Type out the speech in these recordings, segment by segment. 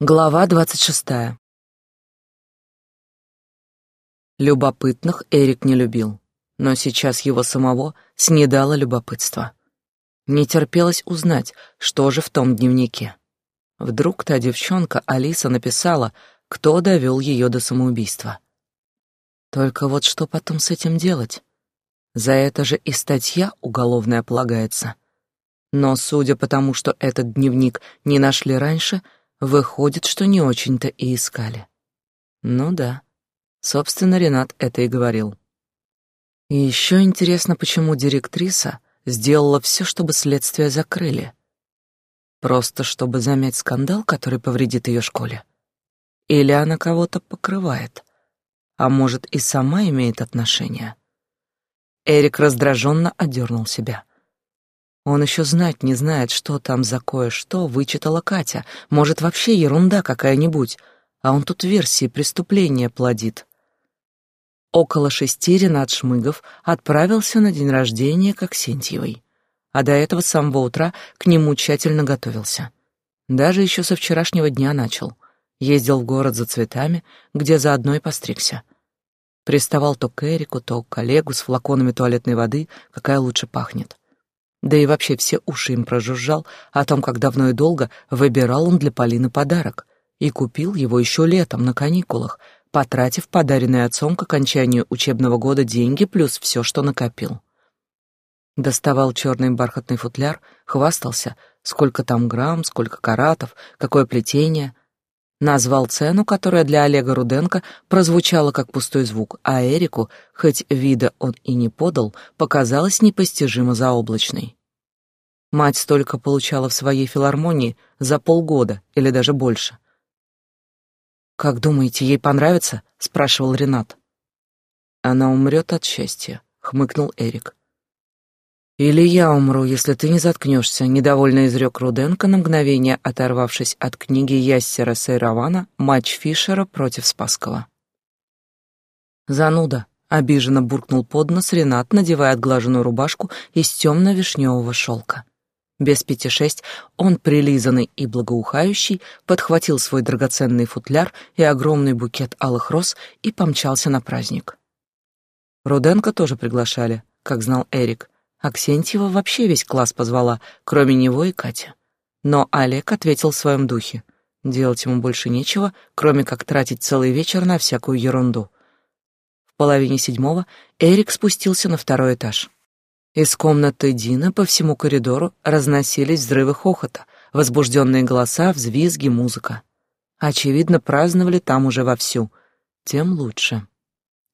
Глава двадцать шестая. Любопытных Эрик не любил, но сейчас его самого снедало любопытство. Не терпелось узнать, что же в том дневнике. Вдруг та девчонка Алиса написала, кто довел ее до самоубийства. Только вот что потом с этим делать? За это же и статья уголовная полагается. Но судя по тому, что этот дневник не нашли раньше, выходит, что не очень-то и искали. Ну да, собственно, Ренат это и говорил. И еще интересно, почему директриса сделала все, чтобы следствие закрыли. Просто чтобы замять скандал, который повредит ее школе. Или она кого-то покрывает, а может и сама имеет отношение. Эрик раздраженно одернул себя. Он еще знать не знает, что там за кое-что вычитала Катя. Может, вообще ерунда какая-нибудь, а он тут версии преступления плодит. Около шести Ренат Шмыгов отправился на день рождения к Аксентьевой, а до этого с самого утра к нему тщательно готовился. Даже еще со вчерашнего дня начал. Ездил в город за цветами, где заодно и постригся. Приставал то к Эрику, то к коллегу с флаконами туалетной воды, какая лучше пахнет. Да и вообще все уши им прожужжал о том, как давно и долго выбирал он для Полины подарок. И купил его еще летом на каникулах, потратив подаренные отцом к окончанию учебного года деньги плюс все, что накопил. Доставал черный бархатный футляр, хвастался, сколько там грамм, сколько каратов, какое плетение, Назвал цену, которая для Олега Руденко прозвучала как пустой звук, а Эрику, хоть вида он и не подал, показалась непостижимо заоблачной. Мать столько получала в своей филармонии за полгода или даже больше. «Как думаете, ей понравится?» — спрашивал Ренат. «Она умрет от счастья», — хмыкнул Эрик. «Или я умру, если ты не заткнешься», — недовольно изрек Руденко на мгновение, оторвавшись от книги Яссера Сейравана «Матч Фишера против Спаскова». «Зануда», — обиженно буркнул под нос Ренат, надевая отглаженную рубашку из темно-вишневого шелка. Без пяти шесть он, прилизанный и благоухающий, подхватил свой драгоценный футляр и огромный букет алых роз и помчался на праздник. Руденко тоже приглашали, как знал Эрик — Аксентьева вообще весь класс позвала, кроме него и Кати. Но Олег ответил в своем духе. Делать ему больше нечего, кроме как тратить целый вечер на всякую ерунду. В половине седьмого Эрик спустился на второй этаж. Из комнаты Дина по всему коридору разносились взрывы хохота, возбужденные голоса, взвизги, музыка. Очевидно, праздновали там уже вовсю. Тем лучше.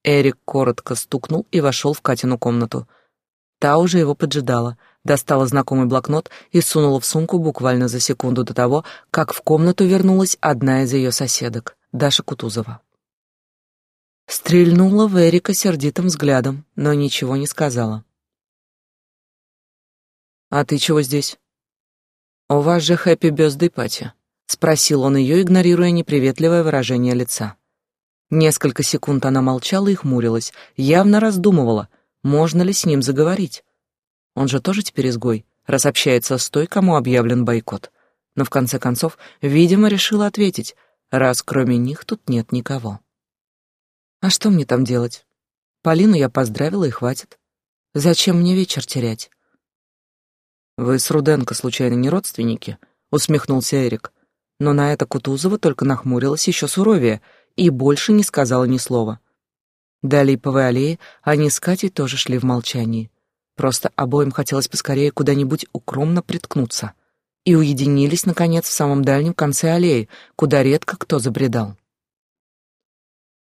Эрик коротко стукнул и вошел в Катину комнату — Та уже его поджидала, достала знакомый блокнот и сунула в сумку буквально за секунду до того, как в комнату вернулась одна из ее соседок, Даша Кутузова. Стрельнула в Эрика сердитым взглядом, но ничего не сказала. «А ты чего здесь?» «У вас же хэппи бёздэй пати», — спросил он ее, игнорируя неприветливое выражение лица. Несколько секунд она молчала и хмурилась, явно раздумывала, можно ли с ним заговорить. Он же тоже теперь изгой, раз общается с той, кому объявлен бойкот. Но в конце концов, видимо, решила ответить, раз кроме них тут нет никого. А что мне там делать? Полину я поздравила и хватит. Зачем мне вечер терять? Вы с Руденко случайно не родственники? Усмехнулся Эрик. Но на это Кутузова только нахмурилась еще суровее и больше не сказала ни слова. До Липовой аллеи они с Катей тоже шли в молчании. Просто обоим хотелось поскорее куда-нибудь укромно приткнуться. И уединились, наконец, в самом дальнем конце аллеи, куда редко кто забредал.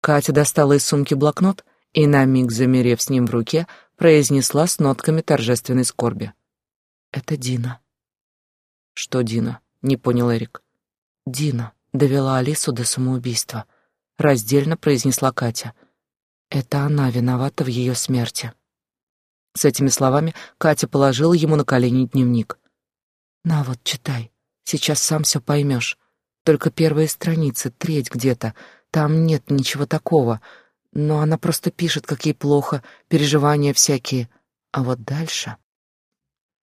Катя достала из сумки блокнот и, на миг замерев с ним в руке, произнесла с нотками торжественной скорби. «Это Дина». «Что Дина?» — не понял Эрик. «Дина довела Алису до самоубийства», — раздельно произнесла Катя — это она виновата в ее смерти. С этими словами Катя положила ему на колени дневник. «На вот, читай. Сейчас сам все поймешь. Только первые страницы, треть где-то. Там нет ничего такого. Но она просто пишет, как ей плохо, переживания всякие. А вот дальше...»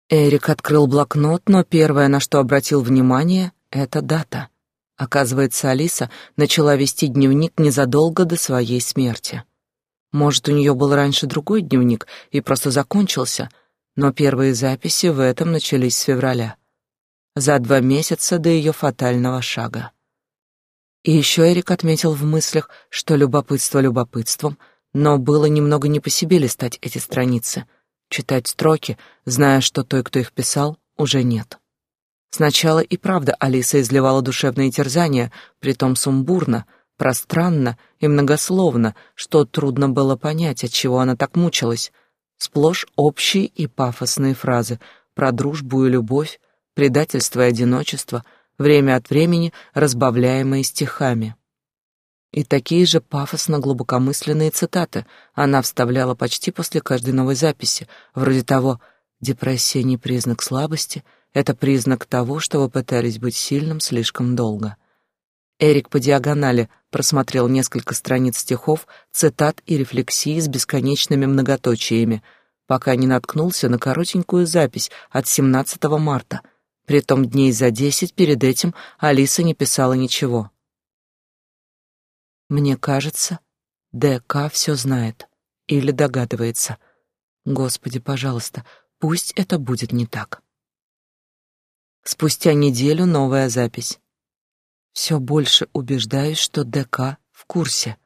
Эрик открыл блокнот, но первое, на что обратил внимание, — это дата. Оказывается, Алиса начала вести дневник незадолго до своей смерти. Может, у нее был раньше другой дневник и просто закончился, но первые записи в этом начались с февраля, за два месяца до ее фатального шага. И еще Эрик отметил в мыслях, что любопытство любопытством, но было немного не по себе листать эти страницы, читать строки, зная, что той, кто их писал, уже нет. Сначала и правда Алиса изливала душевные терзания, притом сумбурно, пространно и многословно, что трудно было понять, от чего она так мучилась. Сплошь общие и пафосные фразы про дружбу и любовь, предательство и одиночество, время от времени разбавляемые стихами. И такие же пафосно-глубокомысленные цитаты она вставляла почти после каждой новой записи, вроде того «Депрессия не признак слабости», это признак того, что вы пытались быть сильным слишком долго. Эрик по диагонали просмотрел несколько страниц стихов, цитат и рефлексий с бесконечными многоточиями, пока не наткнулся на коротенькую запись от 17 марта. Притом дней за десять перед этим Алиса не писала ничего. Мне кажется, ДК все знает или догадывается. Господи, пожалуйста, пусть это будет не так. Спустя неделю новая запись. Все больше убеждаюсь, что ДК в курсе.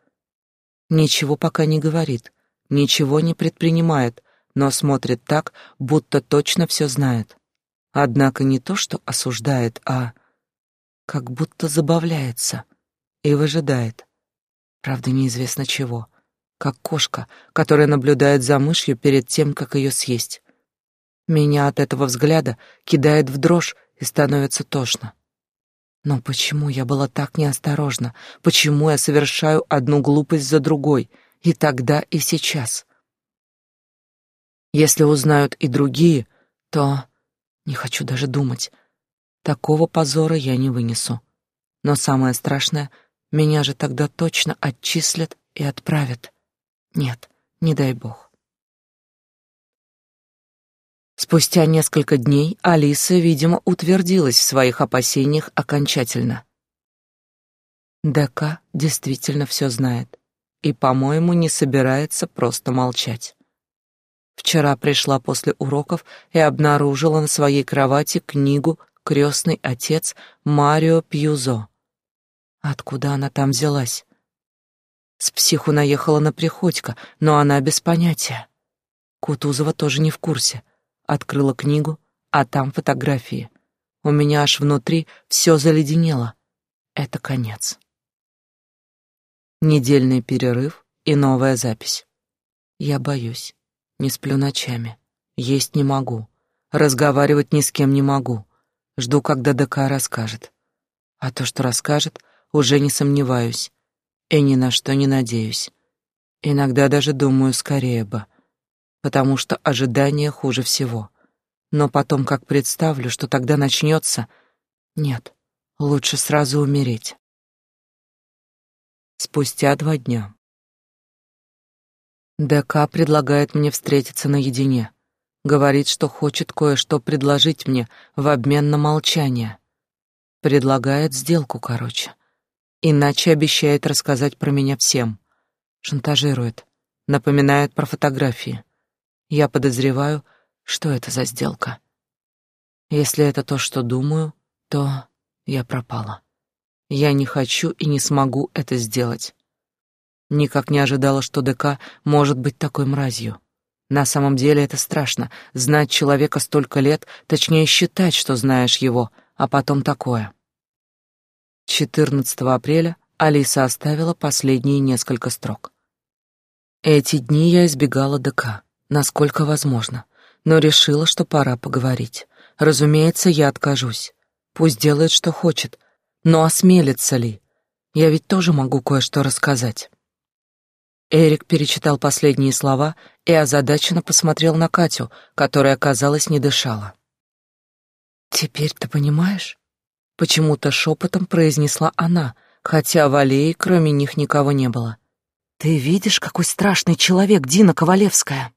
Ничего пока не говорит, ничего не предпринимает, но смотрит так, будто точно все знает. Однако не то, что осуждает, а как будто забавляется и выжидает. Правда, неизвестно чего. Как кошка, которая наблюдает за мышью перед тем, как ее съесть. Меня от этого взгляда кидает в дрожь и становится тошно. Но почему я была так неосторожна? Почему я совершаю одну глупость за другой, и тогда, и сейчас? Если узнают и другие, то... Не хочу даже думать. Такого позора я не вынесу. Но самое страшное, меня же тогда точно отчислят и отправят. Нет, не дай бог. Спустя несколько дней Алиса, видимо, утвердилась в своих опасениях окончательно. ДК действительно все знает и, по-моему, не собирается просто молчать. Вчера пришла после уроков и обнаружила на своей кровати книгу «Крестный отец» Марио Пьюзо. Откуда она там взялась? С психу наехала на Приходько, но она без понятия. Кутузова тоже не в курсе. Открыла книгу, а там фотографии. У меня аж внутри все заледенело. Это конец. Недельный перерыв и новая запись. Я боюсь. Не сплю ночами. Есть не могу. Разговаривать ни с кем не могу. Жду, когда ДК расскажет. А то, что расскажет, уже не сомневаюсь. И ни на что не надеюсь. Иногда даже думаю, скорее бы — потому что ожидание хуже всего. Но потом, как представлю, что тогда начнется... Нет, лучше сразу умереть. Спустя два дня. ДК предлагает мне встретиться наедине. Говорит, что хочет кое-что предложить мне в обмен на молчание. Предлагает сделку, короче. Иначе обещает рассказать про меня всем. Шантажирует. Напоминает про фотографии. Я подозреваю, что это за сделка. Если это то, что думаю, то я пропала. Я не хочу и не смогу это сделать. Никак не ожидала, что ДК может быть такой мразью. На самом деле это страшно — знать человека столько лет, точнее считать, что знаешь его, а потом такое. 14 апреля Алиса оставила последние несколько строк. Эти дни я избегала ДК насколько возможно, но решила, что пора поговорить. Разумеется, я откажусь. Пусть делает, что хочет, но осмелится ли? Я ведь тоже могу кое-что рассказать. Эрик перечитал последние слова и озадаченно посмотрел на Катю, которая, казалось, не дышала. «Теперь ты понимаешь?» Почему-то шепотом произнесла она, хотя в аллее кроме них никого не было. «Ты видишь, какой страшный человек Дина Ковалевская?»